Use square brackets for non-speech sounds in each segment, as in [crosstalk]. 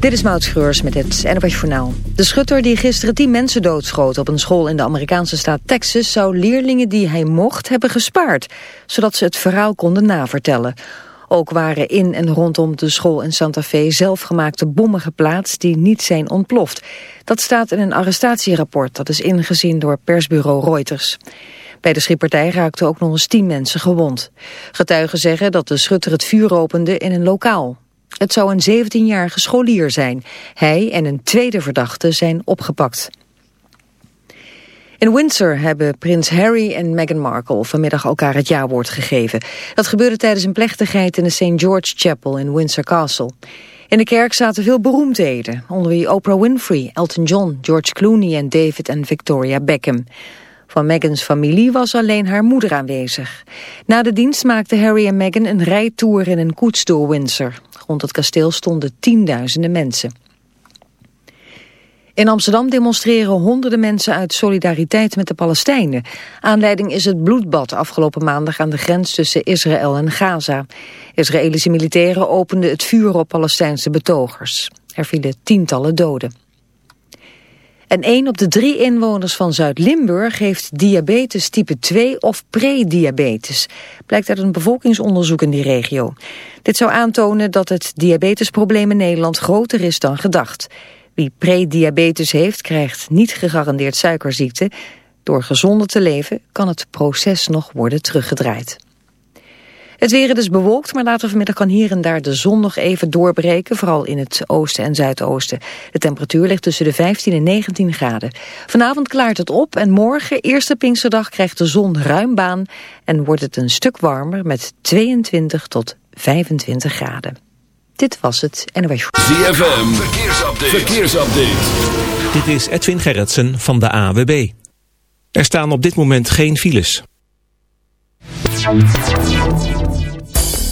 Dit is Maud Schreurs met het NWS Journaal. De schutter die gisteren tien mensen doodschoot op een school in de Amerikaanse staat Texas... zou leerlingen die hij mocht hebben gespaard, zodat ze het verhaal konden navertellen. Ook waren in en rondom de school in Santa Fe zelfgemaakte bommen geplaatst die niet zijn ontploft. Dat staat in een arrestatierapport dat is ingezien door persbureau Reuters. Bij de schietpartij raakten ook nog eens tien mensen gewond. Getuigen zeggen dat de schutter het vuur opende in een lokaal. Het zou een 17-jarige scholier zijn. Hij en een tweede verdachte zijn opgepakt. In Windsor hebben prins Harry en Meghan Markle vanmiddag elkaar het jawoord gegeven. Dat gebeurde tijdens een plechtigheid in de St. George Chapel in Windsor Castle. In de kerk zaten veel beroemdheden, onder wie Oprah Winfrey, Elton John, George Clooney en David en Victoria Beckham. Van Megans familie was alleen haar moeder aanwezig. Na de dienst maakten Harry en Meghan een rijtour in een koets door Windsor. Rond het kasteel stonden tienduizenden mensen. In Amsterdam demonstreren honderden mensen uit solidariteit met de Palestijnen. Aanleiding is het bloedbad afgelopen maandag aan de grens tussen Israël en Gaza. Israëlische militairen openden het vuur op Palestijnse betogers. Er vielen tientallen doden. En 1 op de drie inwoners van Zuid-Limburg heeft diabetes type 2 of prediabetes. Blijkt uit een bevolkingsonderzoek in die regio. Dit zou aantonen dat het diabetesprobleem in Nederland groter is dan gedacht. Wie prediabetes heeft, krijgt niet gegarandeerd suikerziekte. Door gezonder te leven kan het proces nog worden teruggedraaid. Het weer is dus bewolkt, maar later vanmiddag kan hier en daar de zon nog even doorbreken, vooral in het oosten en zuidoosten. De temperatuur ligt tussen de 15 en 19 graden. Vanavond klaart het op en morgen, eerste Pinksterdag, krijgt de zon ruim baan en wordt het een stuk warmer met 22 tot 25 graden. Dit was het NOS. ZFM, verkeersupdate. verkeersupdate. Dit is Edwin Gerritsen van de AWB. Er staan op dit moment geen files.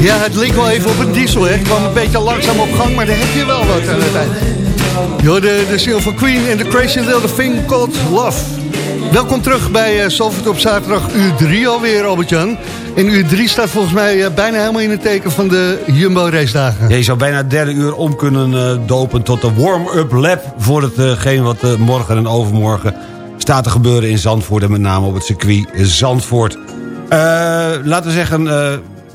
Ja, het leek wel even op een diesel, hè. Het kwam een beetje langzaam op gang, maar daar heb je wel wat aan het eind. Yo, de, de Silver Queen en de Crazy Little Thing Called Love. Welkom terug bij uh, op zaterdag uur 3 alweer, Albert-Jan. En uur 3 staat volgens mij eh, bijna helemaal in het teken van de Jumbo race dagen. Ja, je zou bijna derde uur om kunnen eh, dopen tot de warm-up lap... voor hetgeen wat morgen en overmorgen staat te gebeuren in Zandvoort... en met name op het circuit Zandvoort. Laten we zeggen,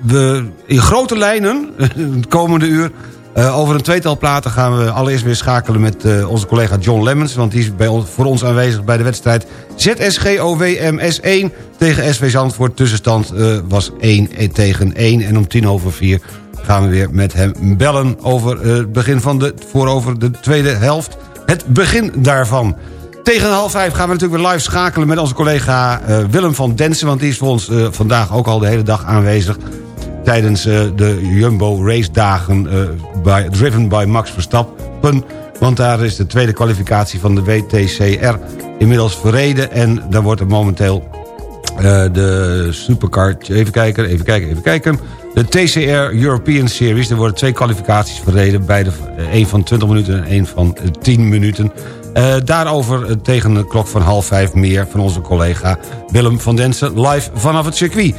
we, in grote lijnen, [laughs] het komende uur... eh, over een tweetal platen gaan we allereerst weer schakelen met eh, onze collega John Lemmens... want die is bij ons, voor ons aanwezig bij de wedstrijd ZSGOWMS1 tegen SV Zandvoort. Tussenstand eh, was 1 tegen 1 en om tien over 4 gaan we weer met hem bellen... over het begin van de, voor over de tweede helft. Het begin daarvan. Tegen half vijf gaan we natuurlijk weer live schakelen met onze collega Willem van Densen... want die is voor ons vandaag ook al de hele dag aanwezig... tijdens eh, de Jumbo Race dagen eh, by, driven by Max Verstappen... want daar is de tweede kwalificatie van de WTCR inmiddels verreden... en daar wordt momenteel eh, de supercar... Even kijken, even kijken, even kijken. De TCR European Series. Er worden twee kwalificaties verreden. Beide, één van 20 minuten en één van eh, 10 minuten. Daarover tegen de klok van half vijf meer... van onze collega Willem van Densen live vanaf het circuit.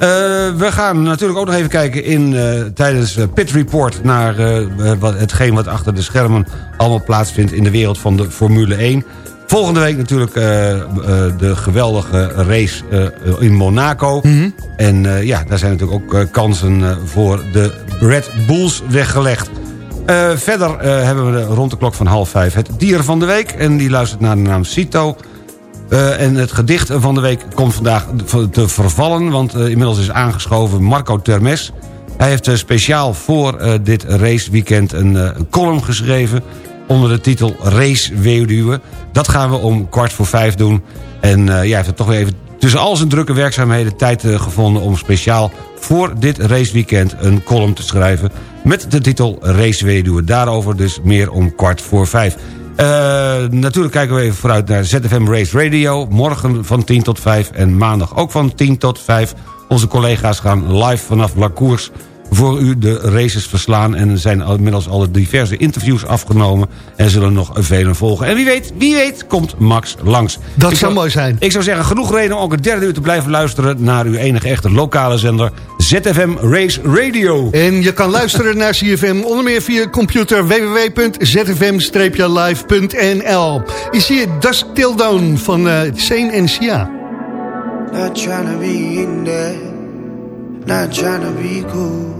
Eh, we gaan natuurlijk ook nog even kijken in, eh, tijdens eh, Pit Report... naar wat, hetgeen wat achter de schermen allemaal plaatsvindt... in de wereld van de Formule 1... Volgende week natuurlijk de geweldige race in Monaco. En eh, ja, daar zijn natuurlijk ook kansen voor de Red Bulls weggelegd. Verder hebben we rond de klok van half vijf het dier van de week. En die luistert naar de naam Cito. Eh, en het gedicht van de week komt vandaag te vervallen... want eh, inmiddels is aangeschoven Marco Termes. Hij heeft eh, speciaal voor dit raceweekend een, column geschreven... onder de titel Race Weduwe. Dat gaan we om kwart voor vijf doen. En eh, ja, heeft er toch weer even tussen al zijn drukke werkzaamheden... tijd gevonden om speciaal voor dit raceweekend een column te schrijven... met de titel Race Weduwe. Daarover dus meer om kwart voor vijf. Eh, natuurlijk kijken we even vooruit naar ZFM Race Radio. Morgen van 10 tot 5 en maandag ook van 10 tot 5. Onze collega's gaan live vanaf La Course voor u de races verslaan. En er zijn al- inmiddels al diverse interviews afgenomen. En zullen nog velen volgen. En wie weet, wie weet, komt Max langs. Dat Ik zou mooi zijn. Ik zou zeggen, genoeg reden om ook het derde uur te blijven luisteren... naar uw enige echte lokale zender ZFM Race Radio. En je kan luisteren naar CFM onder meer via computer www.zfm-live.nl. Is hier Dusk Till Dawn van uh, Sane en Sia. Not trying to be in there, not trying to be cool,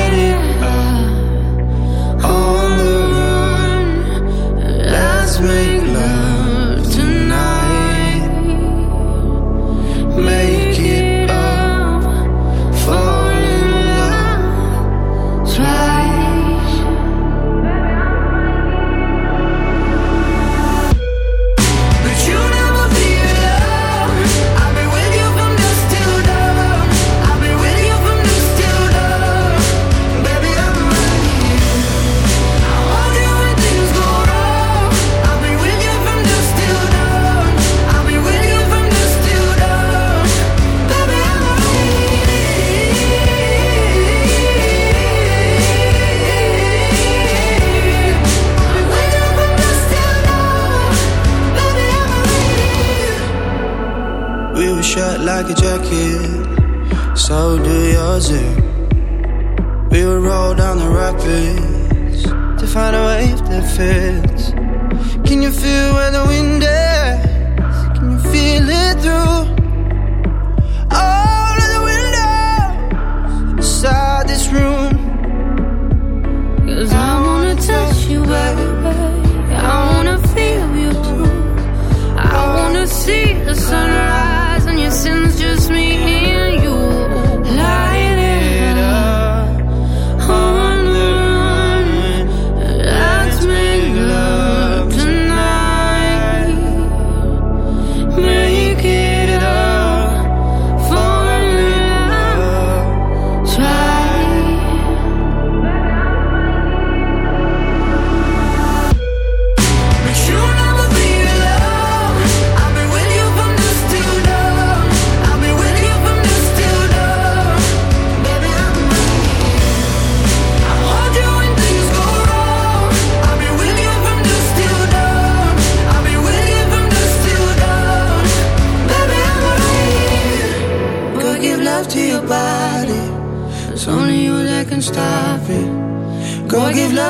Let's make love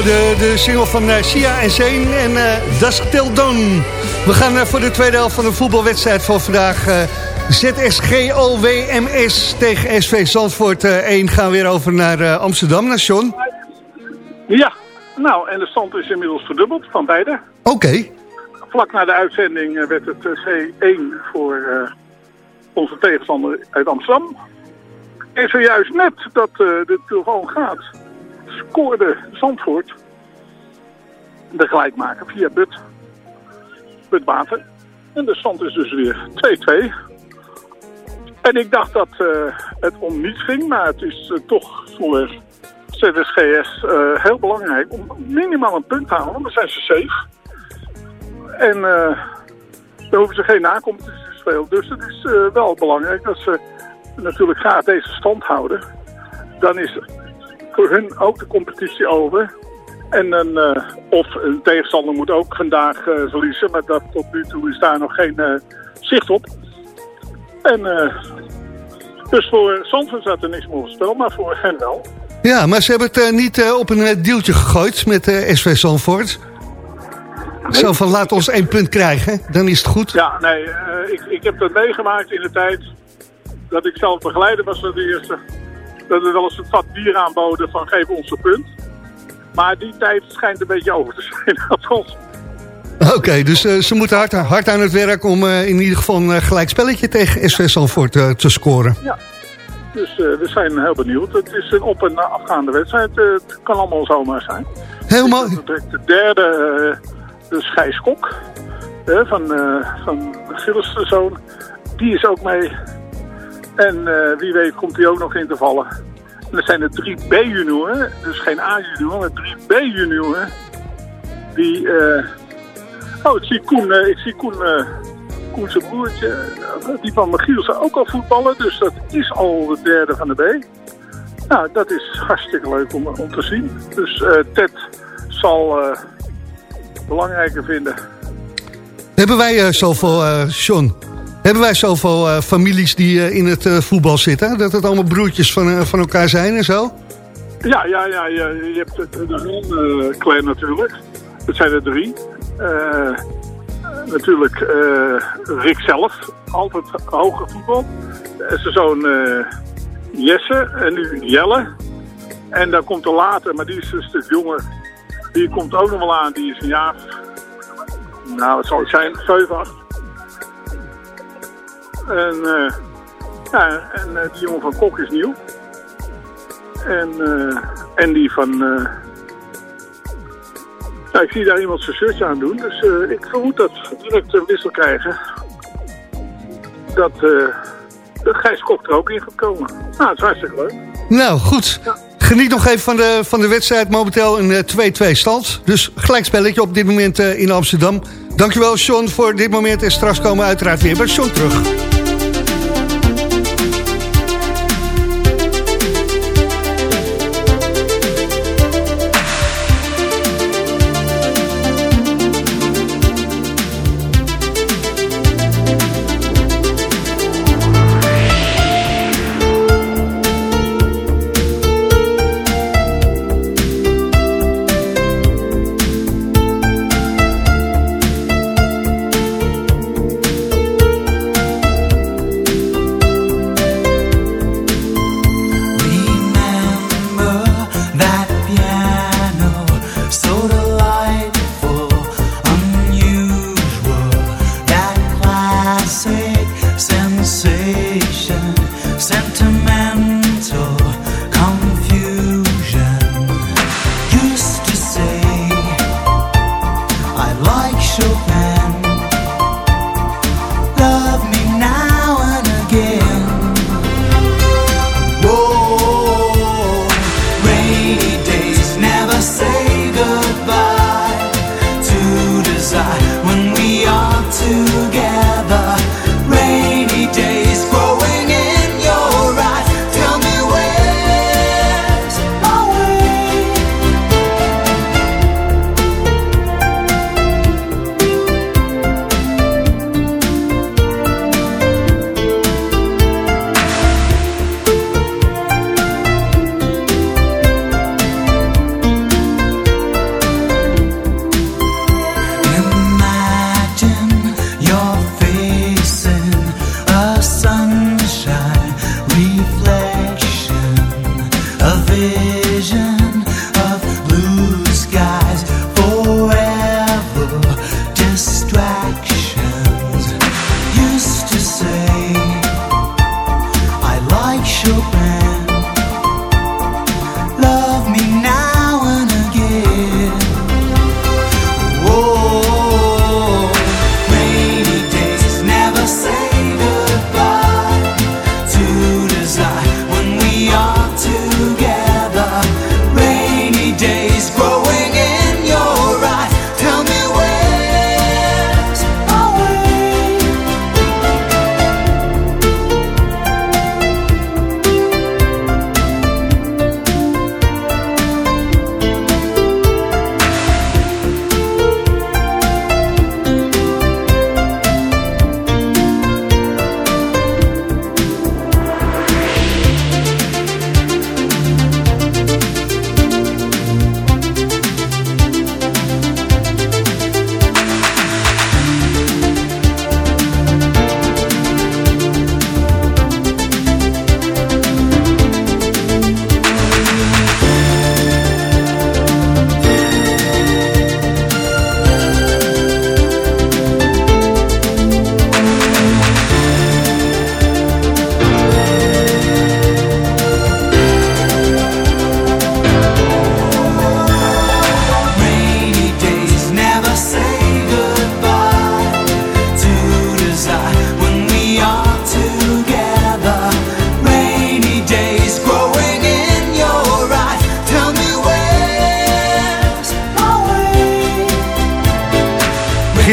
Hoorde de single van eh, Sia en Zane en eh Dusk Till Dawn. We gaan eh, voor de tweede helft van de voetbalwedstrijd van vandaag... eh ZSGOWMS tegen SV Zandvoort eh, 1 gaan we weer over naar Amsterdam, naar John. Ja, nou, en de stand is inmiddels verdubbeld van beide. Oké, Vlak na de uitzending werd het eh, C1 voor onze tegenstander uit Amsterdam. En zojuist net dat de telefoon gaat, scoorde Zandvoort de gelijkmaker via But. But Water. En de stand is dus weer 2-2. En ik dacht dat eh, het om niets ging, maar het is eh, toch voor ZSGS eh, heel belangrijk om minimaal een punt te halen, want dan zijn ze safe. En dan hoeven ze geen nacompetitie te spelen. Dus het is wel belangrijk dat ze natuurlijk graag deze stand houden. Dan is voor hun ook de competitie over. En dan, eh, of een tegenstander moet ook vandaag eh, verliezen, maar dat, tot nu toe is daar nog geen eh, zicht op. En dus voor Zandvoort staat er niks meer het spel, maar voor hen wel. ja, maar ze hebben het niet op een deeltje gegooid met SV Zandvoort. Zo van, laat ons één punt krijgen, dan is het goed. Ja, nee, ik, ik heb dat meegemaakt in de tijd dat ik zelf begeleider was van de eerste. Dat we wel eens een vat bier aanboden van geef ons een punt. Maar die tijd schijnt een beetje over te zijn. [laughs] Althans, Oké, dus eh, ze moeten hard, hard aan het werk om eh, in ieder geval een eh, gelijk spelletje tegen SV Zandvoort te scoren. dus eh, we zijn heel benieuwd. Het is een op- en afgaande wedstrijd. Het kan allemaal zomaar zijn. Helemaal, De, de derde, de Gijs Kok, van, van Gilles' zoon, die is ook mee. En eh, wie weet komt hij ook nog in te vallen. En er zijn er drie B-junioren, dus geen A-junioren, maar drie B-junioren. Die, eh, oh ik zie Koen, eh, ik zie Koen, Koen broertje, die van Michielsen ook al voetballen. Dus dat is al de derde van de B. Nou, dat is hartstikke leuk om, om te zien. Dus eh, Ted zal belangrijker vinden. hebben wij eh, zoveel, John, hebben wij zoveel eh, families die eh, in het eh, voetbal zitten? Dat het allemaal broertjes van, van elkaar zijn en zo? Ja, ja, ja, je hebt het- de Zon-clan natuurlijk. Dat zijn er drie. Natuurlijk Rick zelf, altijd hoger voetbal. Zijn zoon Jesse en nu Jelle. En dan komt er later, maar die is een stuk jonger. Die komt ook nog wel aan, die is een jaar... Nou, het zal zijn, 7, 8. En, eh, ja, en eh, die jongen van Kok is nieuw. En, eh, en die van... eh, Nou, ik zie daar iemand zijn shirtje aan doen. Dus eh, ik vermoed dat we direct een wissel krijgen. Dat, eh dat Gijs Kok er ook in gaat komen. Nou, het is hartstikke leuk. Nou, goed. Geniet nog even van de, van de wedstrijd. Momenteel een eh, 2-2 stand. Dus gelijkspelletje op dit moment eh, in Amsterdam. Dankjewel, Sean, voor dit moment. En straks komen we uiteraard weer bij Sean terug.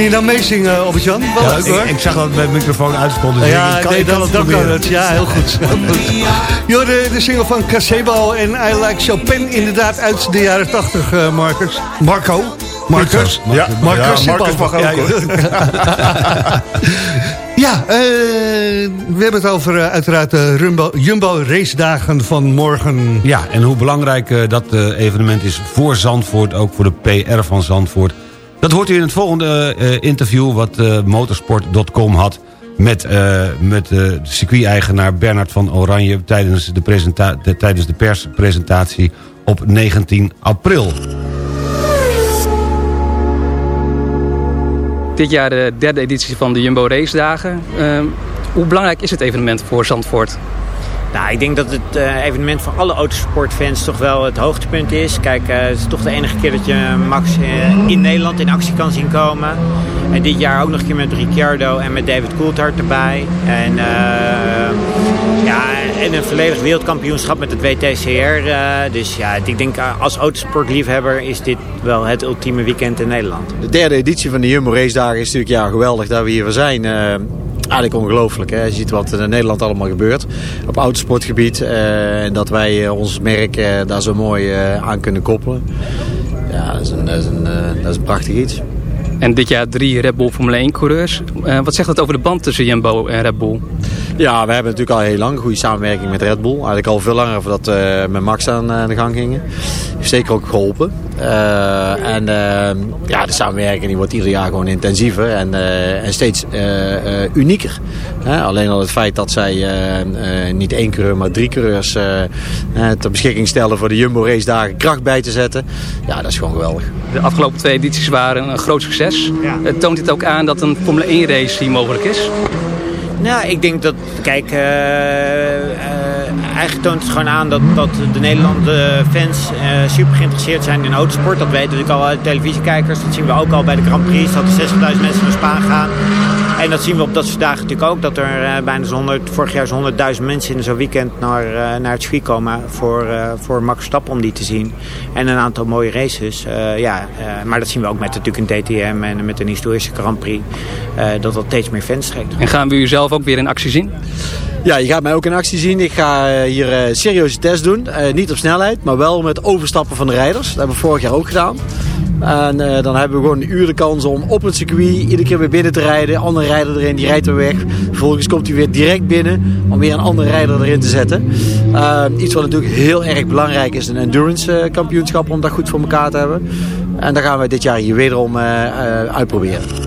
Je dan meezingen, Albert-Jan? Wel Ja, leuk hoor. ik, ik zag dat mijn microfoon uitstond. Dus Ja, ik kan, nee, ik kan het kan. Ja, heel goed. Heel goed. Jo, de, de single van Casebo en I Like Chopin inderdaad uit de jaren 80, eh Marcus. Marco. Marcus. Ja, Marcus, ja, Marcus mag ook, [laughs] Ja, eh, we hebben het over eh, uiteraard de Rumbo, Jumbo race dagen van morgen. Ja, en hoe belangrijk dat evenement is voor Zandvoort, ook voor de PR van Zandvoort. Dat hoort u in het volgende eh, interview wat eh, motorsport.com had... met, eh, met de circuit-eigenaar Bernard van Oranje... tijdens de, de- tijdens de perspresentatie op 19 april. Dit jaar de derde editie van de Jumbo Race Dagen. Ehm, hoe belangrijk is het evenement voor Zandvoort? Nou, ik denk dat het eh, evenement voor alle autosportfans toch wel het hoogtepunt is. Kijk, eh, het is toch de enige keer dat je Max eh, in Nederland in actie kan zien komen. En dit jaar ook nog een keer met Ricciardo en met David Coulthard erbij. En, ja, en een volledig wereldkampioenschap met het WTCR. dus ja, ik denk als autosportliefhebber is dit wel het ultieme weekend in Nederland. De derde editie van de Jumbo Race Dagen is natuurlijk ja, geweldig dat we hier zijn. Eigenlijk ongelooflijk. Je ziet wat in Nederland allemaal gebeurt op autosportgebied. eh, en dat wij eh, ons merk eh, daar zo mooi aan kunnen koppelen. Ja, dat is een, dat is een, dat is prachtig iets. En dit jaar drie Red Bull Formule 1 coureurs. Wat zegt dat over de band tussen Jumbo en Red Bull? Ja, we hebben natuurlijk al heel lang een goede samenwerking met Red Bull. Eigenlijk al veel langer voordat we met Max aan, aan de gang gingen. Heeft zeker ook geholpen. Eh, en eh, ja, de samenwerking die wordt ieder jaar gewoon intensiever en, eh, en steeds eh, eh, unieker. Hè, alleen al het feit dat zij eh, eh, niet één coureur, maar drie coureurs eh, eh, ter beschikking stellen voor de Jumbo race dagen kracht bij te zetten. Ja, dat is gewoon geweldig. De afgelopen twee edities waren een groot succes. Eh, toont dit ook aan dat een Formule 1 race hier mogelijk is? Nou, ik denk dat, kijk, eh, eh, eigenlijk toont het gewoon aan dat, dat de Nederlandse fans eh, super geïnteresseerd zijn in autosport. Dat weten natuurlijk al uit televisiekijkers. Dat zien we ook al bij de Grand Prix, dat er 60.000 mensen naar Spaan gaan. En dat zien we op dat soort dagen natuurlijk ook. Dat er eh, bijna zo'n 100, vorig jaar zo'n 100.000 mensen in zo'n weekend naar, eh, naar het circuit komen voor, eh, voor Max Verstappen om die te zien. En een aantal mooie races. Eh, ja, eh, maar dat zien we ook met natuurlijk een DTM en met een historische Grand Prix. eh, dat dat steeds meer fans trekt. En gaan we u zelf ook weer in actie zien? Ja, je gaat mij ook in actie zien. Ik ga hier eh serieuze test doen. Eh, niet op snelheid, maar wel met overstappen van de rijders. Dat hebben we vorig jaar ook gedaan. En eh, dan hebben we gewoon een uur de kans om op het circuit iedere keer weer binnen te rijden. Andere rijder erin, die rijdt weer weg. Vervolgens komt hij weer direct binnen om weer een andere rijder erin te zetten. Eh, iets wat natuurlijk heel erg belangrijk is, een endurance eh, kampioenschap om dat goed voor elkaar te hebben. En dat gaan we dit jaar hier wederom uitproberen.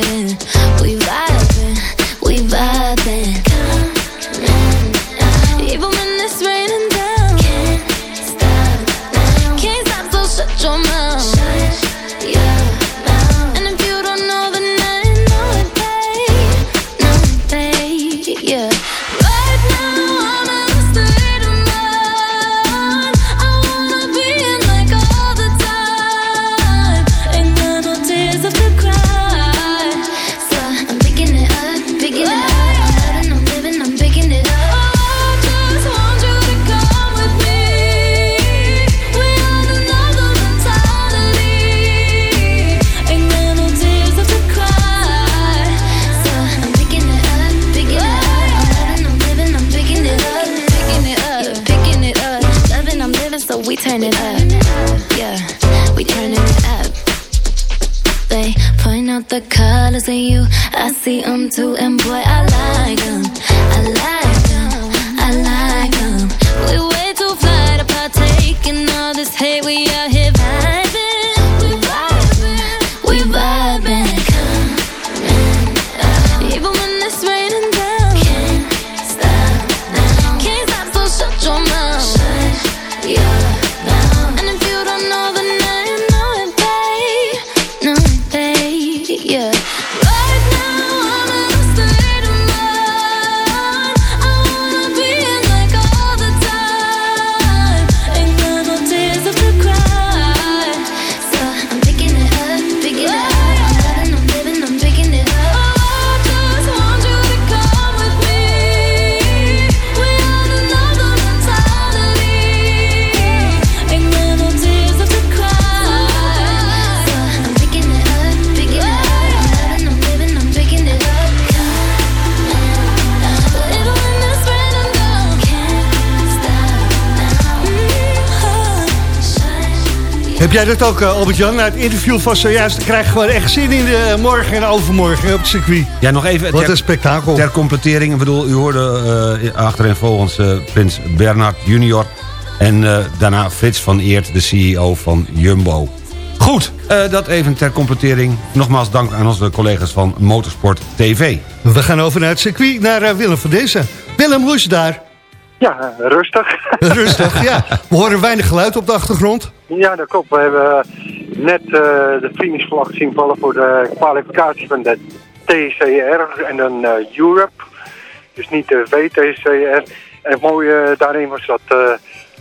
I see them too, and Heb jij dat ook, eh, Albert-Jan? Na het interview van zojuist dan krijg je gewoon echt zin in de eh, morgen en overmorgen op het circuit. Ja, nog even... Wat ter- een spektakel. Ter completering, ik bedoel, u hoorde eh achterin volgens eh, Prins Bernhard junior... en eh, daarna Frits van Eert, de CEO van Jumbo. Goed, eh, dat even ter completering. Nogmaals dank aan onze collega's van Motorsport TV. We gaan over naar het circuit, naar Willem van Dezen. Willem, hoe is het daar? Ja, rustig. [laughs] Rustig, ja. [laughs] We horen weinig geluid op de achtergrond. Ja, dat klopt. We hebben net eh, de finishvlag zien vallen voor de kwalificatie van de TCR en dan eh, Europe. Dus niet de VTCR. En het mooie daarin was dat eh,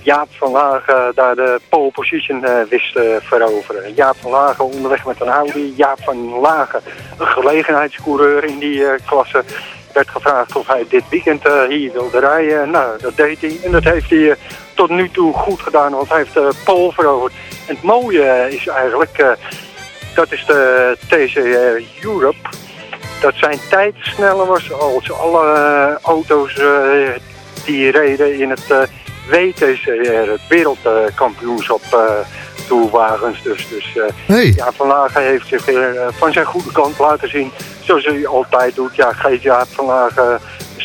Jaap van Lagen daar de pole position eh, wist veroveren. Jaap van Lagen onderweg met een Audi. Jaap van Lagen, een gelegenheidscoureur in die eh, klasse, werd gevraagd of hij dit weekend eh, hier wilde rijden. Nou, dat deed hij. En dat heeft hij eh, tot nu toe goed gedaan, want hij heeft de pole veroverd. En het mooie is eigenlijk, eh, dat is de TCR Europe, dat zijn tijd sneller was als alle eh, auto's eh, die reden in het eh, WTCR, het wereldkampioenschap eh toerwagens. Dus, dus eh, Hey. ja, Van Lagen heeft zich weer eh, van zijn goede kant laten zien. Zoals hij altijd doet. Ja, geeft Jaap Van Lagen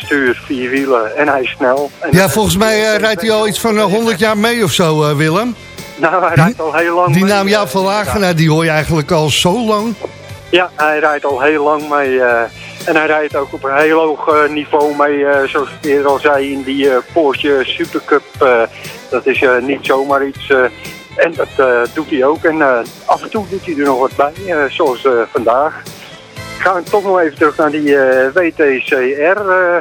stuur vier wielen en hij is snel. En Ja, volgens mij eh, rijdt hij al iets van eh, 100 jaar mee of zo, eh, Willem. Nou, hij rijdt al heel lang Die mee, naam eh, Jaap van Lagen, nou, die hoor je eigenlijk al zo lang. Ja, hij rijdt al heel lang mee. eh, en hij rijdt ook op een heel hoog eh, niveau mee, eh, zoals ik eerder al zei, in die eh, Porsche Supercup. eh, dat is eh, niet zomaar iets. eh, en dat eh, doet hij ook. En eh, af en toe doet hij er nog wat bij, eh, zoals eh, vandaag. Gaan toch nog even terug naar die eh, WTCR. eh,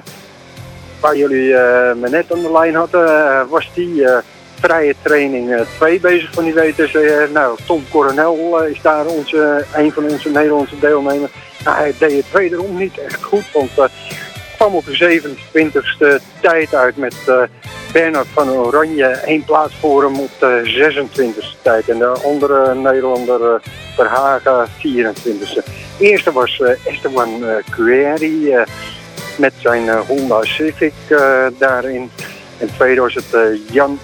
waar jullie eh, me net aan de lijn hadden, was die vrije training 2 bezig van die WTCR. Nou, Tom Coronel is daar onze, een van onze Nederlandse deelnemers. Nou, hij deed het wederom niet echt goed, want eh kwam op de 27e tijd uit met eh, Bernard van Oranje. één plaats voor hem op de 26e tijd. En de andere Nederlander uh, Verhagen 24e. Eerste was eh, Esteban uh, Cueri eh, met zijn eh, Honda Civic eh, daarin. En tweede was het eh, Jan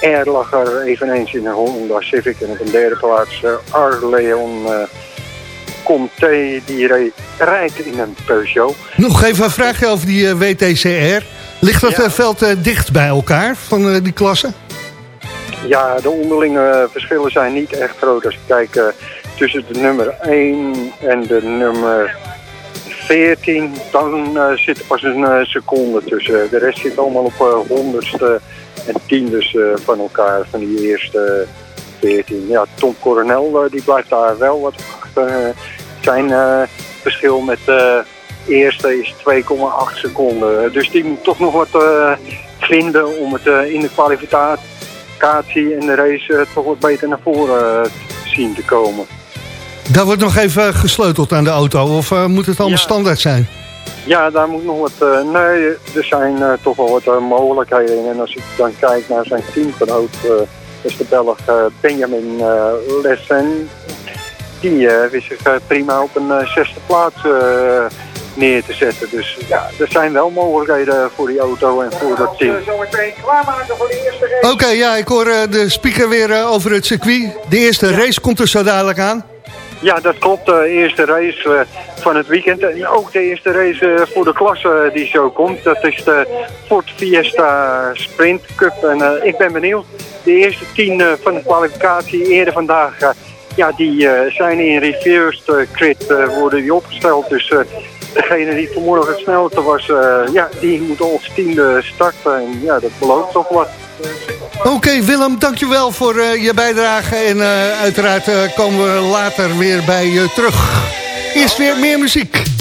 Erlacher, eveneens in een Honda Civic. En op een derde plaats eh, Arleon eh Comté, die rijdt in een Peugeot. Nog even een vraagje over die eh, WTCR. Ligt dat Ja. eh, veld eh, dicht bij elkaar van eh, die klassen? Ja, de onderlinge verschillen zijn niet echt groot. Als je kijkt eh, tussen de nummer 1 en de nummer 14, dan eh, zit er pas een eh, seconde tussen. De rest zit allemaal op eh, honderdste en tiendes van elkaar, van die eerste 14. Ja, Tom Coronel die blijft daar wel wat achter. Zijn verschil met de eerste is 2,8 seconden. Dus die moet toch nog wat vinden om het in de kwalificatie en de race toch wat beter naar voren zien te komen. Daar wordt nog even gesleuteld aan de auto. Of eh, moet het allemaal Ja. standaard zijn? Ja, daar moet nog wat... eh, nee, er zijn eh, toch wel wat mogelijkheden. in. En als ik dan kijk naar zijn teamgenoot, is de Belg Benjamin Lessen. Die wist zich prima op een zesde plaats neer te zetten. Dus ja, er zijn wel mogelijkheden voor die auto en voor dat team. Zometeen klaarmaken voor de eerste race. Oké, ja, ik hoor de speaker weer over het circuit. De eerste race komt er zo dadelijk aan. Ja, dat klopt. De eerste race eh, van het weekend. En ook de eerste race eh, voor de klasse eh, die zo komt. Dat is de Ford Fiesta Sprint Cup. En eh, ik ben benieuwd. De eerste tien eh, van de kwalificatie eerder vandaag... eh, ja, die eh, zijn in reversed eh, grid eh, worden die opgesteld. Dus eh, degene die vanmorgen het snelste was... eh, ja, die moet als tiende starten. En ja, dat belooft toch wat. Oké, Willem, dankjewel voor eh, je bijdrage. En eh, uiteraard eh, komen we later weer bij je terug. Eerst weer meer muziek.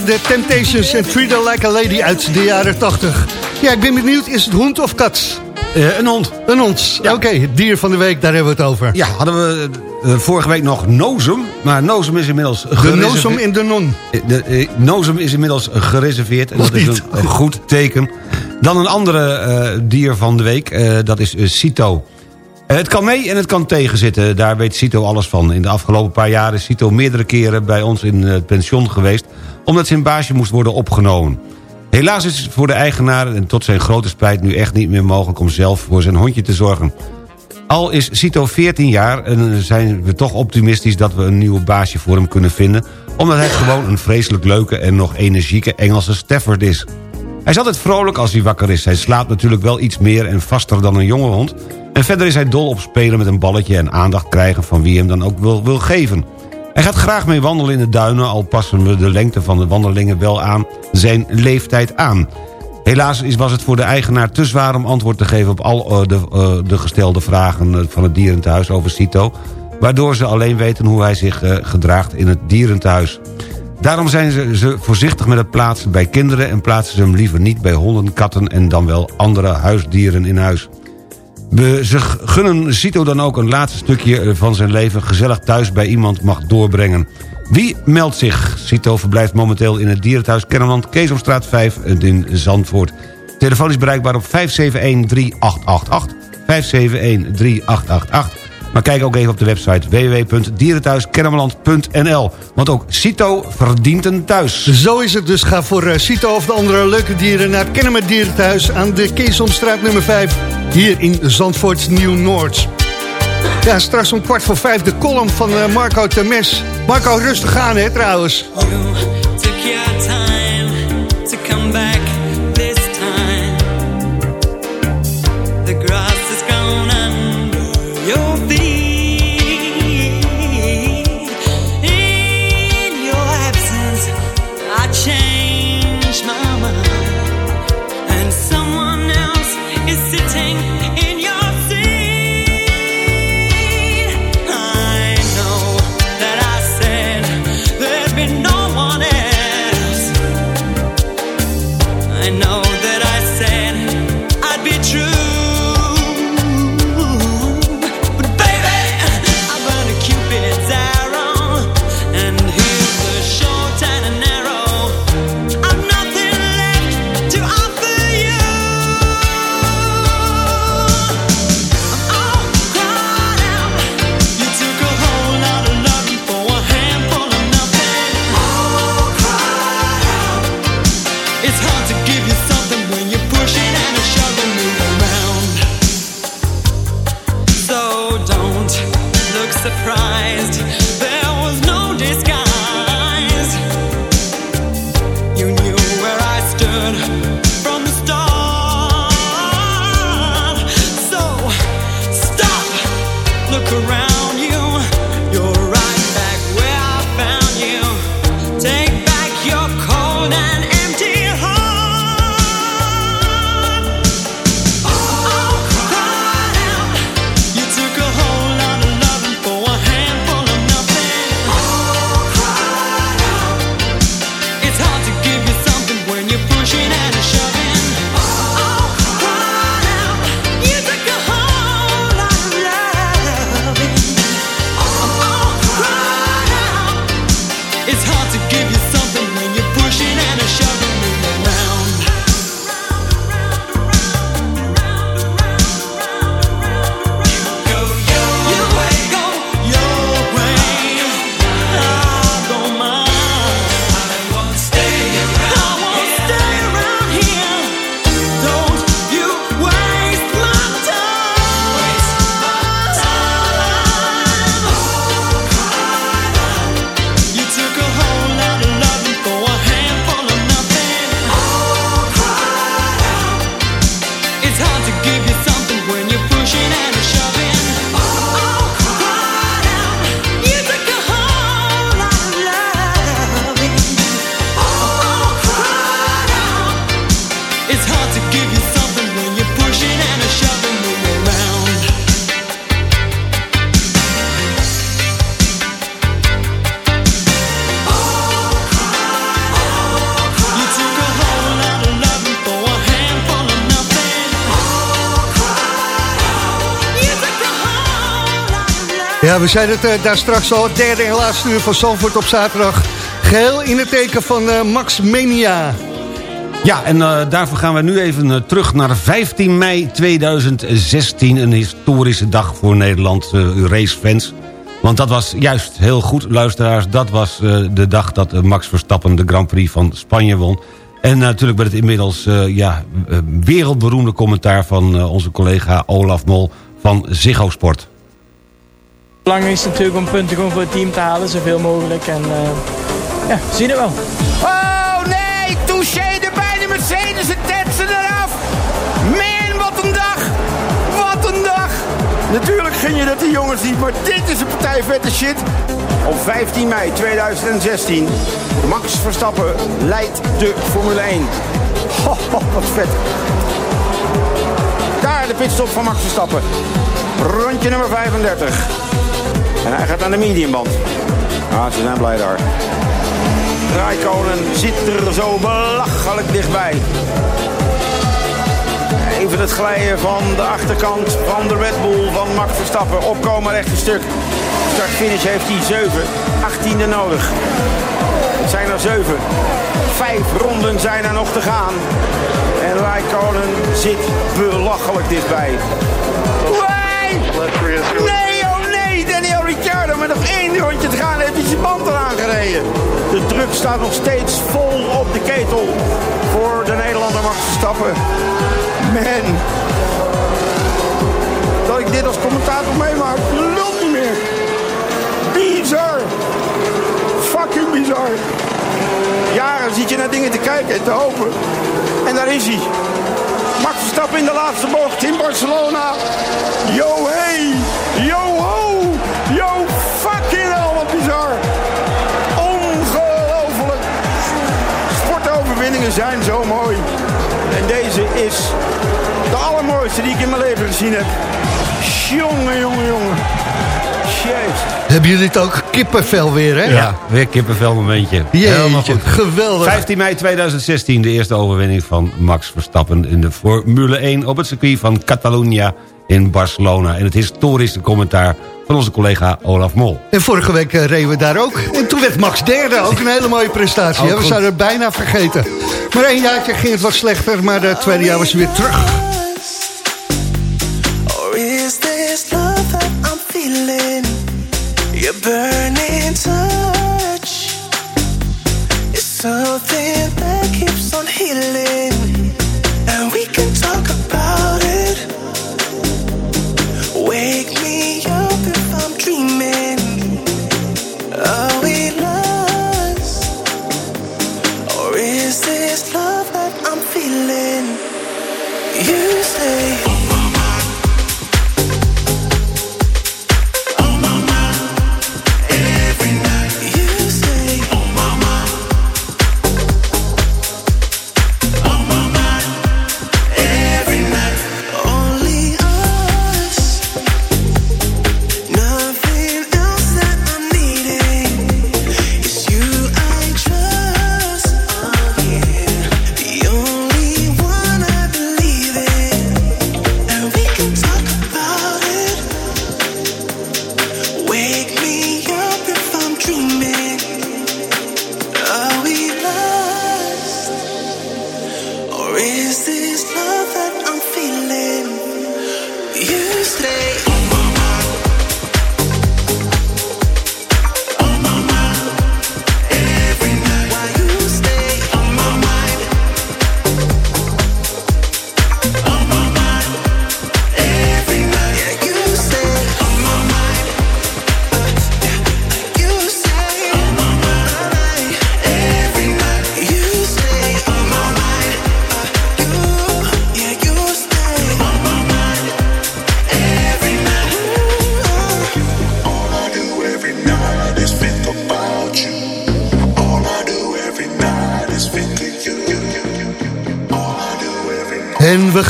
Waren de Temptations en Treat Her Like a Lady uit de jaren 80. Ja, ik ben benieuwd, is het hond of kat? Eh, een hond. Een hond, oké. het dier van de week, daar hebben we het over. Ja, hadden we eh, vorige week nog Nozem. Maar Nozem is inmiddels De. Nozem in de non. Eh, De, Nozem is inmiddels gereserveerd. En Of dat is een, een goed teken. Dan een andere dier van de week. dat is Cito. Het kan mee en het kan tegenzitten. Daar weet Cito alles van. In de afgelopen paar jaar is Cito meerdere keren bij ons in het pension geweest... omdat zijn baasje moest worden opgenomen. Helaas is het voor de eigenaar en tot zijn grote spijt... nu echt niet meer mogelijk om zelf voor zijn hondje te zorgen. Al is Cito 14 jaar en zijn we toch optimistisch... dat we een nieuwe baasje voor hem kunnen vinden... omdat hij gewoon een vreselijk leuke en nog energieke Engelse Stafford is. Hij is altijd vrolijk als hij wakker is. Hij slaapt natuurlijk wel iets meer en vaster dan een jonge hond... en verder is hij dol op spelen met een balletje... en aandacht krijgen van wie hem dan ook wil, wil geven. Hij gaat graag mee wandelen in de duinen... al passen we de lengte van de wandelingen wel aan zijn leeftijd aan. Helaas was het voor de eigenaar te zwaar om antwoord te geven... op al eh, de, eh, de gestelde vragen eh, van het dierentehuis over Cito... waardoor ze alleen weten hoe hij zich gedraagt in het dierentehuis. Daarom zijn ze voorzichtig met het plaatsen bij kinderen... en plaatsen ze hem liever niet bij honden, katten... en dan wel andere huisdieren in huis. We gunnen Cito dan ook een laatste stukje eh, van zijn leven... gezellig thuis bij iemand mag doorbrengen. Wie meldt zich? Cito verblijft momenteel in het dierenthuis Kennemerland... Keesomstraat 5 in Zandvoort. Telefoon is bereikbaar op 571-3888. 571-3888. Maar kijk ook even op de website www.dierenthuiskennemerland.nl. Want ook Cito verdient een thuis. Zo is het dus. Ga voor eh, Cito of de andere leuke dieren naar het Kennemer Dierenthuis aan de Keesomstraat nummer 5. Hier in Zandvoort Nieuw-Noord. Ja, straks om kwart voor vijf de column van eh, Marco Temes. Marco, rustig aan hè trouwens. Took your time Ja, we zijn het eh, daar straks al. Het derde en laatste uur van Zandvoort op zaterdag. Geheel in het teken van eh, Max Mania. Ja, en eh, daarvoor gaan we nu even terug naar 15 mei 2016. Een historische dag voor Nederland, racefans. Want dat was juist heel goed, luisteraars. Dat was de dag dat Max Verstappen de Grand Prix van Spanje won. En natuurlijk met het inmiddels ja, wereldberoemde commentaar... van onze collega Olaf Mol van Ziggo Sport. Belangrijk is natuurlijk om punten gewoon voor het team te halen, zoveel mogelijk. En eh, ja, zien het wel. Oh nee, touché erbij, de Mercedes, het tetsen eraf. Man, wat een dag. Wat een dag. Natuurlijk ging je dat die jongens niet, maar dit is een partij vette shit. Op 15 mei 2016, Max Verstappen leidt de Formule 1. Ho, ho, wat vet. Daar de pitstop van Max Verstappen. Rondje nummer 35. En hij gaat aan de mediumband. Ah, ze zijn blij daar. Raikkonen zit er zo belachelijk dichtbij. Even het glijden van de achterkant van de Red Bull van Max Verstappen. Opkomen rechte stuk. Start-finish heeft hij 7, 18e nodig. Het zijn er 7. Vijf ronden zijn er nog te gaan. En Raikkonen zit belachelijk dichtbij. Nee! Met nog één rondje te gaan heeft hij zijn band eraan gereden. De druk staat nog steeds vol op de ketel voor de Nederlander Max Verstappen. Man. Dat ik dit als commentator meemaak, lult niet meer. Bizar. Fucking bizar. Jaren zit je naar dingen te kijken en te hopen. En daar is hij. Max Verstappen in de laatste bocht in Barcelona. Yo hey, yo zijn zo mooi. En deze is de allermooiste die ik in mijn leven gezien heb. Jongen, jongen, jongen. Hebben jullie het ook kippenvel weer, hè? Ja, weer kippenvel momentje. Helemaal Jeetje, goed. geweldig. 15 mei 2016, de eerste overwinning van Max Verstappen... in de Formule 1 op het circuit van Catalunya in Barcelona. En het historische commentaar van onze collega Olaf Mol. En vorige week eh, reden we daar ook. En toen werd Max derde. Ook een hele mooie prestatie. We zouden het bijna vergeten. Maar één jaartje ging het wat slechter. Maar het tweede jaar was hij weer terug. Or is this love that I'm feeling? Your burning touch is something that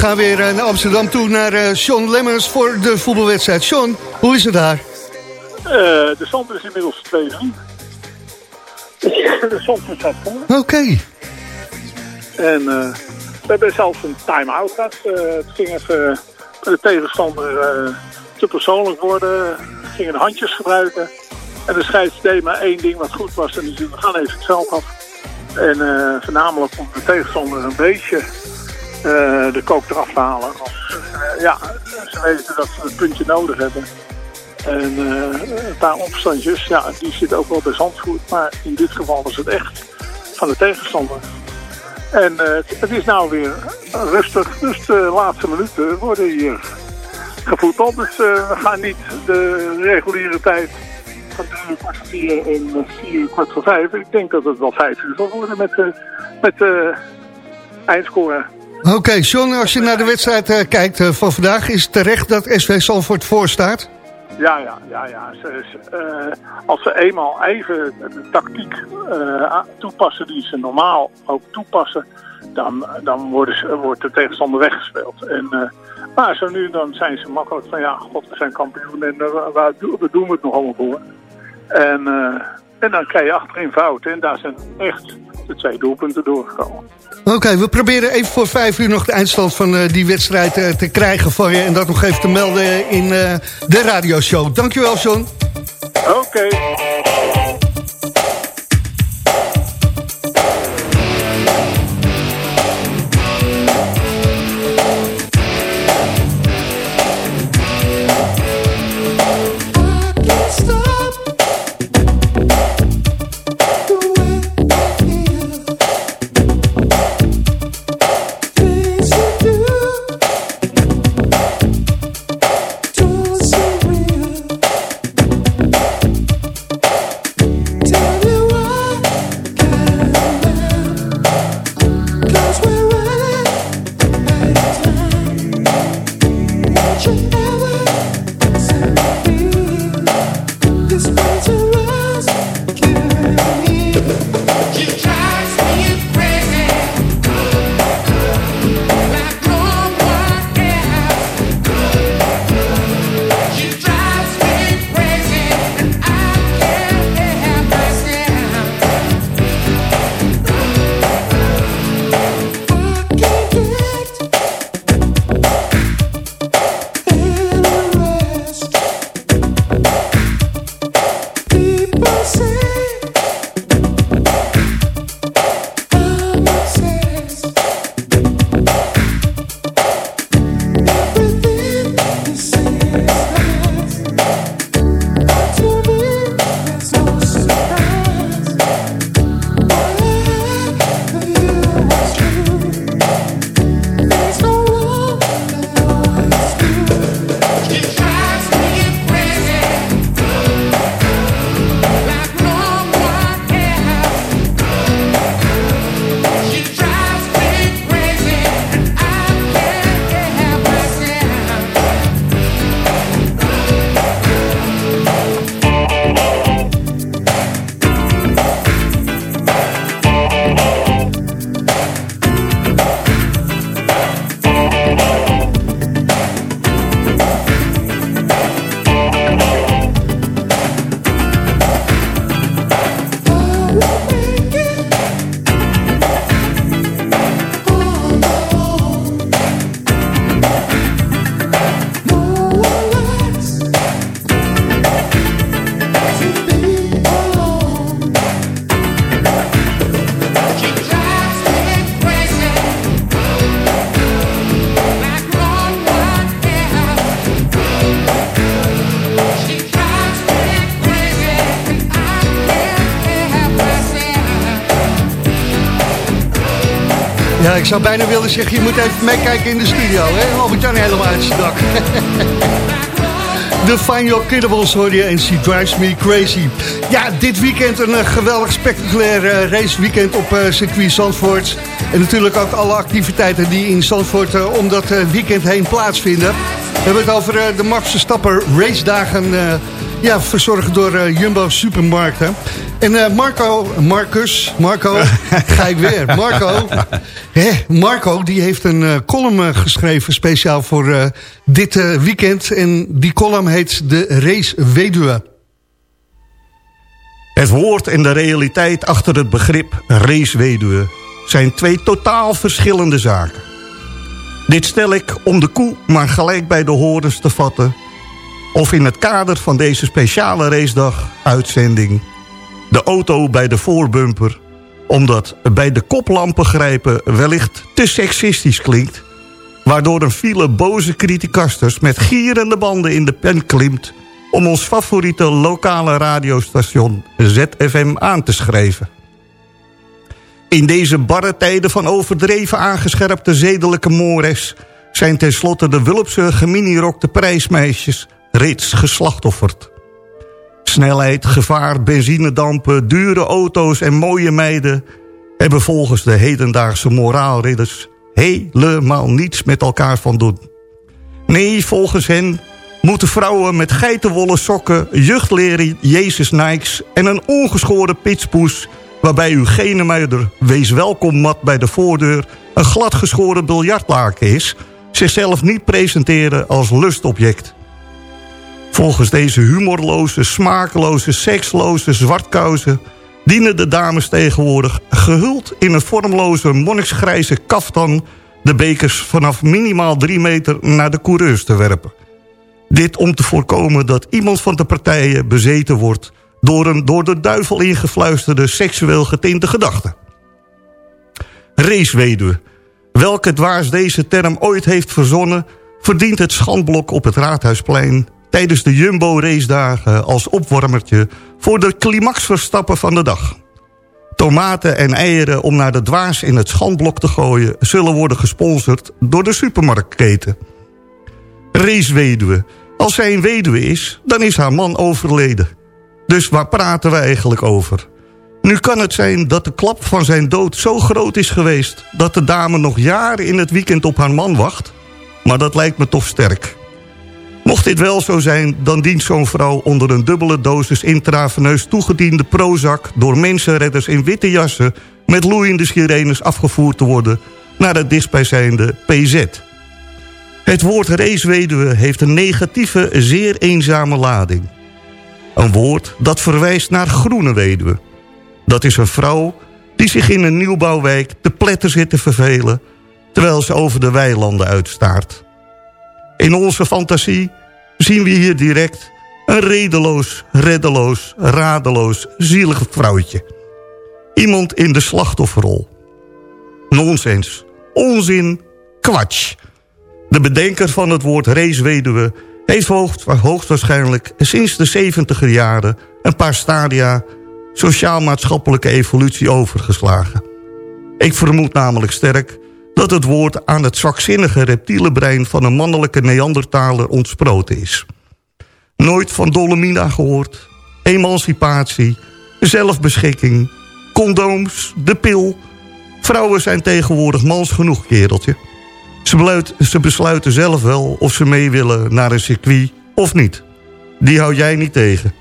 gaan weer eh, naar Amsterdam toe. Naar eh, Sean Lemmers voor de voetbalwedstrijd. Sean, hoe is het daar? Eh, de stand is inmiddels 2-0. De stand staat voor. Oké. En we hebben zelfs een time-out gehad. Eh, het ging even de tegenstander te persoonlijk worden. gingen handjes gebruiken. En de scheids deed maar één ding wat goed was. En die zei, we gaan even het veld af. En voornamelijk om de tegenstander een beetje de kook eraf halen. Eh, ja, ze weten dat ze een puntje nodig hebben. En eh, een paar opstandjes, ja, die zitten ook wel bij Zandvoort. Maar in dit geval was het echt van de tegenstander. En eh, het, is nou weer rustig. Dus de laatste minuten worden hier gevoetbald. Dus eh, we gaan niet de reguliere tijd van drie kwart voor vier en eh, vier kwart voor vijf. Ik denk dat het wel vijf uur zal worden met, eh, met de eindscore. Oké, John, als je naar de wedstrijd eh, kijkt eh, van vandaag... is het terecht dat SV Salford voor staat? Ja, ja, ja, ja. Eh, als ze eenmaal even de tactiek toepassen die ze normaal ook toepassen, dan, dan worden ze, wordt de tegenstander weggespeeld. En, maar zo nu dan zijn ze makkelijk van ja, god, we zijn kampioen en waar, doen- we het nog allemaal voor? En, en dan krijg je achterin fouten en daar zijn echt de twee doelpunten doorgekomen. Oké, we proberen even voor vijf uur nog de eindstand van eh, die wedstrijd eh, te krijgen van je... en dat nog even te melden in eh, de radioshow. Dankjewel, John. Oké. Ja, ik zou bijna willen zeggen, je moet even meekijken in de studio. hè? Albert Jan helemaal uit zijn dak. [laughs] De Find Your Kiddables hoor je en She Drives Me Crazy. Ja, dit weekend een eh, geweldig spectaculair eh, raceweekend op eh, circuit Zandvoort. En natuurlijk ook alle activiteiten die in Zandvoort om dat weekend heen plaatsvinden. We hebben het over de Max Verstappen racedagen... ja, verzorgd door Jumbo Supermarkten. En eh, Marco, Marcus, Marco, [laughs] ga ik weer. Marco, hè, Marco die heeft een eh, column eh, geschreven speciaal voor dit weekend. En die column heet De Race Weduwe. Het woord en de realiteit achter het begrip raceweduwe zijn twee totaal verschillende zaken. Dit stel ik om de koe maar gelijk bij de horens te vatten. Of in het kader van deze speciale racedag uitzending... de auto bij de voorbumper... omdat bij de koplampen grijpen wellicht te seksistisch klinkt... waardoor een file boze criticasters met gierende banden in de pen klimt... om ons favoriete lokale radiostation ZFM aan te schrijven. In deze barre tijden van overdreven aangescherpte zedelijke mores... zijn tenslotte de Wulpse geminirokte prijsmeisjes reeds geslachtofferd. Snelheid, gevaar, benzinedampen, dure auto's en mooie meiden... hebben volgens de hedendaagse moraalridders helemaal niets met elkaar van doen. Nee, volgens hen moeten vrouwen met geitenwolle sokken... juchtleren Jezus Nikes en een ongeschoren pitspoes... waarbij uw genemuider wees welkom mat bij de voordeur... een gladgeschoren biljartlaken is... zichzelf niet presenteren als lustobject. Volgens deze humorloze, smakeloze, seksloze zwartkousen... dienen de dames tegenwoordig gehuld in een vormloze monniksgrijze kaftan... de bekers vanaf minimaal drie meter naar de coureurs te werpen. Dit om te voorkomen dat iemand van de partijen bezeten wordt... door een door de duivel ingefluisterde seksueel getinte gedachte. Raceweduwe. Welke dwaas deze term ooit heeft verzonnen... verdient het schandblok op het Raadhuisplein... tijdens de Jumbo-racedagen als opwarmertje... voor de climaxverstappen van de dag. Tomaten en eieren om naar de dwaas in het schandblok te gooien... zullen worden gesponsord door de supermarktketen. Raceweduwe. Als zij een weduwe is, dan is haar man overleden. Dus waar praten we eigenlijk over? Nu kan het zijn dat de klap van zijn dood zo groot is geweest... dat de dame nog jaren in het weekend op haar man wacht. Maar dat lijkt me toch sterk. Mocht dit wel zo zijn, dan dient zo'n vrouw onder een dubbele dosis intraveneus toegediende Prozac... door mensenredders in witte jassen met loeiende sirenes afgevoerd te worden... naar het dichtstbijzijnde PZ. Het woord raceweduwe heeft een negatieve, zeer eenzame lading. Een woord dat verwijst naar groene weduwe. Dat is een vrouw die zich in een nieuwbouwwijk te pletter zit te vervelen... terwijl ze over de weilanden uitstaart. In onze fantasie zien we hier direct een redeloos, reddeloos, radeloos, zielig vrouwtje. Iemand in de slachtofferrol. Nonsens, onzin, kwatsch. De bedenker van het woord raceweduwe heeft hoogst, hoogstwaarschijnlijk sinds de 70 jaren een paar stadia sociaal-maatschappelijke evolutie overgeslagen. Ik vermoed namelijk sterk dat het woord aan het zwakzinnige reptiele brein van een mannelijke Neandertaler ontsproten is. Nooit van Dolomina gehoord, emancipatie, zelfbeschikking, condooms, de pil. Vrouwen zijn tegenwoordig mans genoeg, kereltje. Ze, ze besluiten zelf wel of ze mee willen naar een circuit of niet. Die hou jij niet tegen.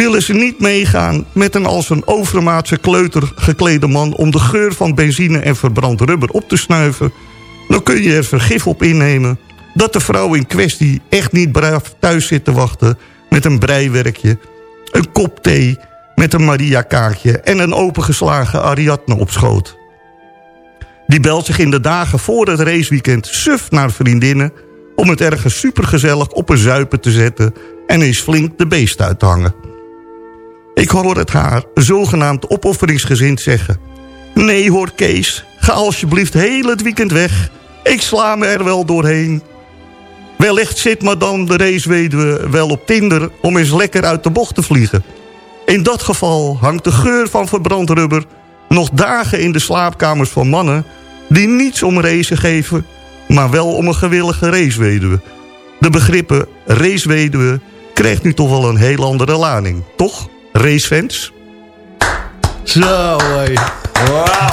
Willen ze niet meegaan met een als een overmaatse kleuter geklede man... om de geur van benzine en verbrand rubber op te snuiven... dan kun je er vergif op innemen dat de vrouw in kwestie echt niet braaf thuis zit te wachten... met een breiwerkje, een kop thee met een Maria-kaartje... en een opengeslagen Ariadne op schoot. Die belt zich in de dagen voor het raceweekend suf naar vriendinnen... om het ergens supergezellig op een zuipen te zetten... en eens flink de beest uit te hangen. Ik hoor het haar zogenaamd opofferingsgezind zeggen. Nee hoor Kees, ga alsjeblieft heel het weekend weg. Ik sla me er wel doorheen. Wellicht zit madame de raceweduwe wel op Tinder... om eens lekker uit de bocht te vliegen. In dat geval hangt de geur van verbrand rubber... nog dagen in de slaapkamers van mannen... die niets om racen geven... maar wel om een gewillige raceweduwe. De begrippen raceweduwe krijgt nu toch wel een heel andere lading, toch? Racefans? Zo, hé.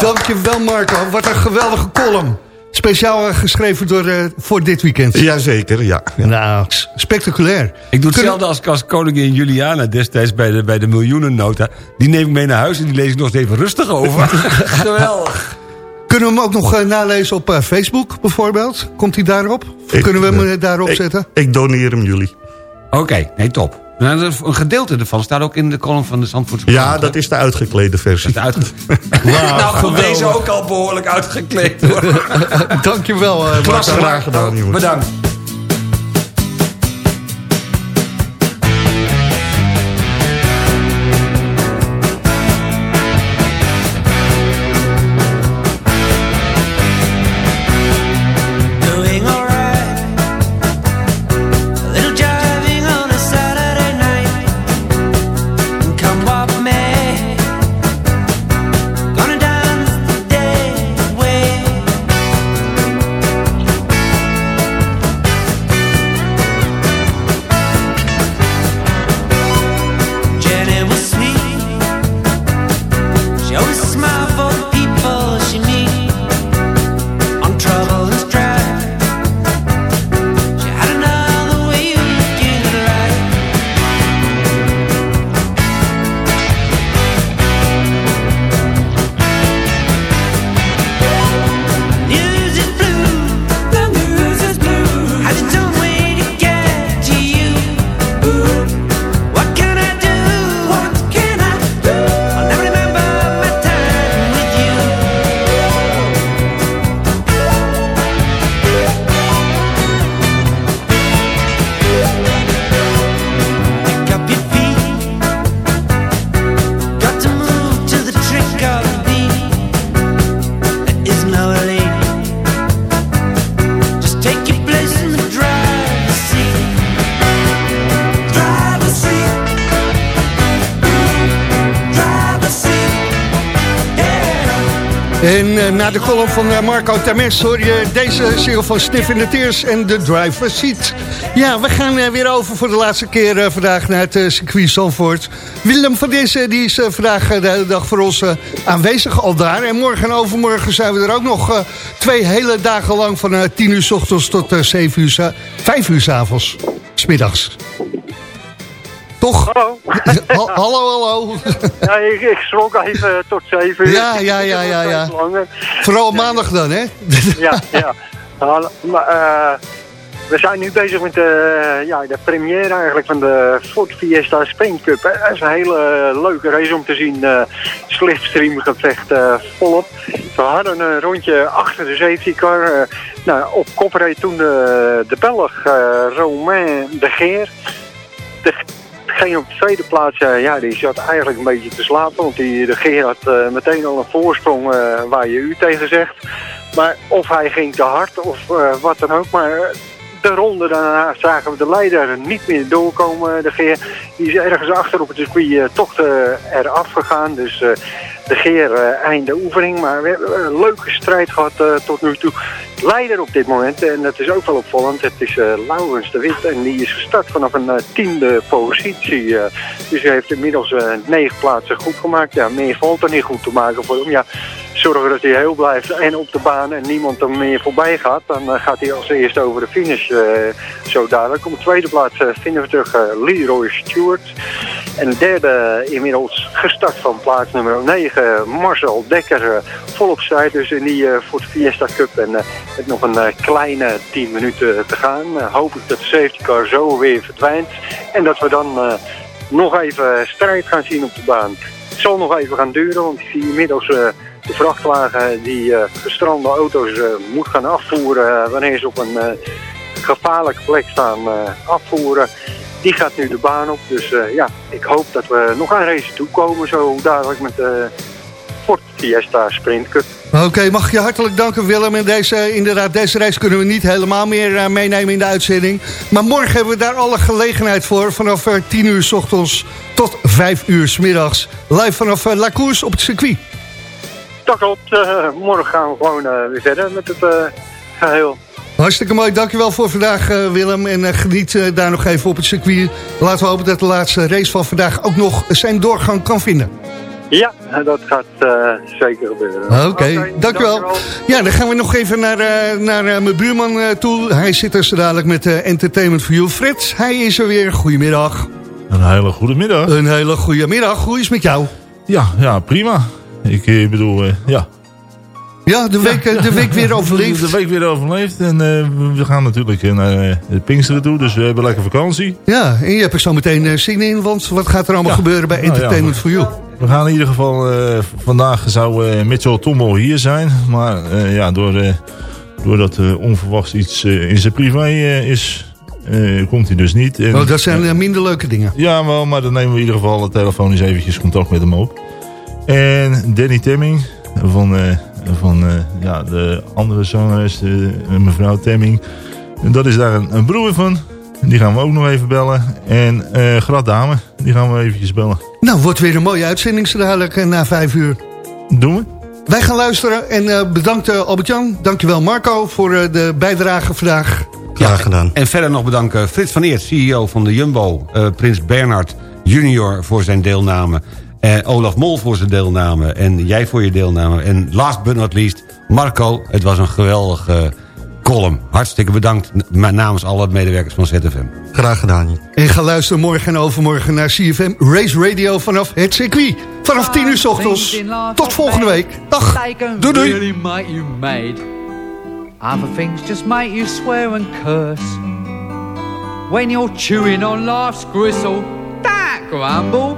Dankjewel Marco. Wat een geweldige column. Speciaal eh, geschreven door, eh, voor dit weekend. Jazeker, ja. Nou, s- spectaculair. Ik doe hetzelfde als, als koningin Juliana destijds bij de, bij de miljoenennota. Die neem ik mee naar huis en die lees ik nog eens even rustig over. [laughs] Geweldig. Kunnen we hem ook nog eh, nalezen op eh, Facebook bijvoorbeeld? Komt hij daarop? Of Ik- kunnen we hem daarop ik- zetten? Ik doneer hem jullie. Oké, nee, top. Nou, dat Een gedeelte ervan staat ook in de column van de Zandvoortse Ja, dat is de uitgeklede versie. Het uit... [laughs] [laughs] nou, kon deze ook al behoorlijk uitgekleed worden. [laughs] Dankjewel. Klasse, Graag gedaan, jongens. Bedankt. Van eh, Marco Temes hoor je deze single van Sniff in the Tears en de Driver Seat. Ja, we gaan eh, weer over voor de laatste keer eh, vandaag naar het circuit Zandvoort. Willem van deze die is vandaag de hele dag voor ons aanwezig al daar. En morgen en overmorgen zijn we er ook nog twee hele dagen lang van eh, 10 uur s ochtends tot eh 7 uur, sa- 5 uur s avonds. Smiddags. Toch? Hallo. [laughs] Ha- hallo, hallo. [laughs] Ja, ik, ik schrok even tot zeven uur. Ja, ja, ja, ja, ja. Vooral maandag dan, hè? [laughs] Ja, ja. Nou, maar, eh, we zijn nu bezig met de, ja, de première eigenlijk van de Ford Fiesta Sprint Cup. hè. Dat is een hele leuke race om te zien. eh slipstream gevecht eh, volop. We hadden een rondje achter de safety car. eh, nou, op kop reed toen de, de Belg eh, Romain de Geer. De, Degene op de tweede plaats, eh, ja, die zat eigenlijk een beetje te slapen. Want die, de Geer had eh, meteen al een voorsprong eh, waar je u tegen zegt. Maar of hij ging te hard of wat dan ook. Maar de ronde daarna zagen we de leider niet meer doorkomen. De Geer die is ergens achter op het circuit toch eh, eraf gegaan. Dus de Geer eh, einde oefening. Maar we hebben een leuke strijd gehad eh, tot nu toe. Leider op dit moment, en dat is ook wel opvallend, het is eh Laurens de Wit. En die is gestart vanaf een tiende positie. dus hij heeft inmiddels negen plaatsen goed gemaakt. Ja, meer valt er niet goed te maken voor hem. Ja, zorgen dat hij heel blijft en op de baan en niemand er meer voorbij gaat. Dan gaat hij als eerste over de finish zo dadelijk. Op de tweede plaats vinden we terug Leroy Stewart. En de derde inmiddels gestart van plaats nummer 9, Marcel Dekker. eh, volop strijd dus in die eh Ford Fiesta Cup. En eh, met nog een eh, kleine 10 minuten te gaan. Eh, hoop ik dat de safety car zo weer verdwijnt. En dat we dan eh, nog even strijd gaan zien op de baan. Het zal nog even gaan duren, want ik zie inmiddels eh, de vrachtwagen die eh, gestrande auto's eh, moet gaan afvoeren eh, wanneer ze op een eh, gevaarlijke plek staan eh, afvoeren. Die gaat nu de baan op. Dus eh, ja, ik hoop dat we nog aan race toekomen zo dadelijk met de Ford Fiesta Sprint Cup. Oké, mag ik je hartelijk danken Willem. En deze, inderdaad, deze reis kunnen we niet helemaal meer eh, meenemen in de uitzending. Maar morgen hebben we daar alle gelegenheid voor. Vanaf eh, 10 uur s ochtends tot 5 uur s middags. Live vanaf eh, La Course op het circuit. Dat klopt. Eh, morgen gaan we gewoon eh, weer verder met het eh, geheel. Hartstikke mooi, dankjewel voor vandaag eh, Willem. En eh, geniet eh, daar nog even op het circuit. Laten we hopen dat de laatste race van vandaag ook nog zijn doorgang kan vinden. Ja, dat gaat eh, zeker gebeuren. Oké, dankjewel. Ja, dan gaan we nog even naar, eh, naar mijn buurman toe. Hij zit er zo dadelijk met eh, Entertainment for You. Fred, hij is er weer. Goedemiddag. Een hele goede middag. Een hele goede middag. Hoe is het met jou? Ja, ja prima. Ik bedoel, ja. Ja, de week, eh, de week weer overleefd. De week weer overleefd. En eh, we gaan natuurlijk eh, naar het Pinksteren toe. Dus we hebben lekker vakantie. Ja, en je hebt er zo meteen eh, zin in, want wat gaat er allemaal gebeuren bij Nou Entertainment we- for You? We gaan in ieder geval... vandaag zou Mitchell Tommel hier zijn. Maar ja, door, doordat onverwachts iets in zijn privé is... komt hij dus niet. En, Oh, dat zijn minder leuke dingen. Ja, wel, maar dan nemen we in ieder geval telefonisch eventjes contact met hem op. En Danny Temming van, van eh, ja, de andere zangeres, eh, mevrouw Temming. En dat is daar een, een broer van. Die gaan we ook nog even bellen. En eh Grat Dame, die gaan we eventjes bellen. Nou, wordt weer een mooie uitzending zo dadelijk na vijf uur. Doen we. Wij gaan luisteren en eh, bedankt eh, Albert-Jan. Dankjewel Marco voor eh, de bijdrage vandaag. Graag gedaan. En verder nog bedanken Frits van Eert, CEO van de Jumbo. eh, Prins Bernhard junior voor zijn deelname. En Olaf Mol voor zijn deelname. En jij voor je deelname. En last but not least, Marco. Het was een geweldige column. Hartstikke bedankt na- namens alle medewerkers van ZFM. Graag gedaan. En ga luisteren morgen en overmorgen naar CFM Race Radio vanaf het circuit. Vanaf 10 uur s ochtends. Tot volgende week. Dag. Doei doei. Other things just make you swear and curse. When you're chewing on life's gristle, that grumble,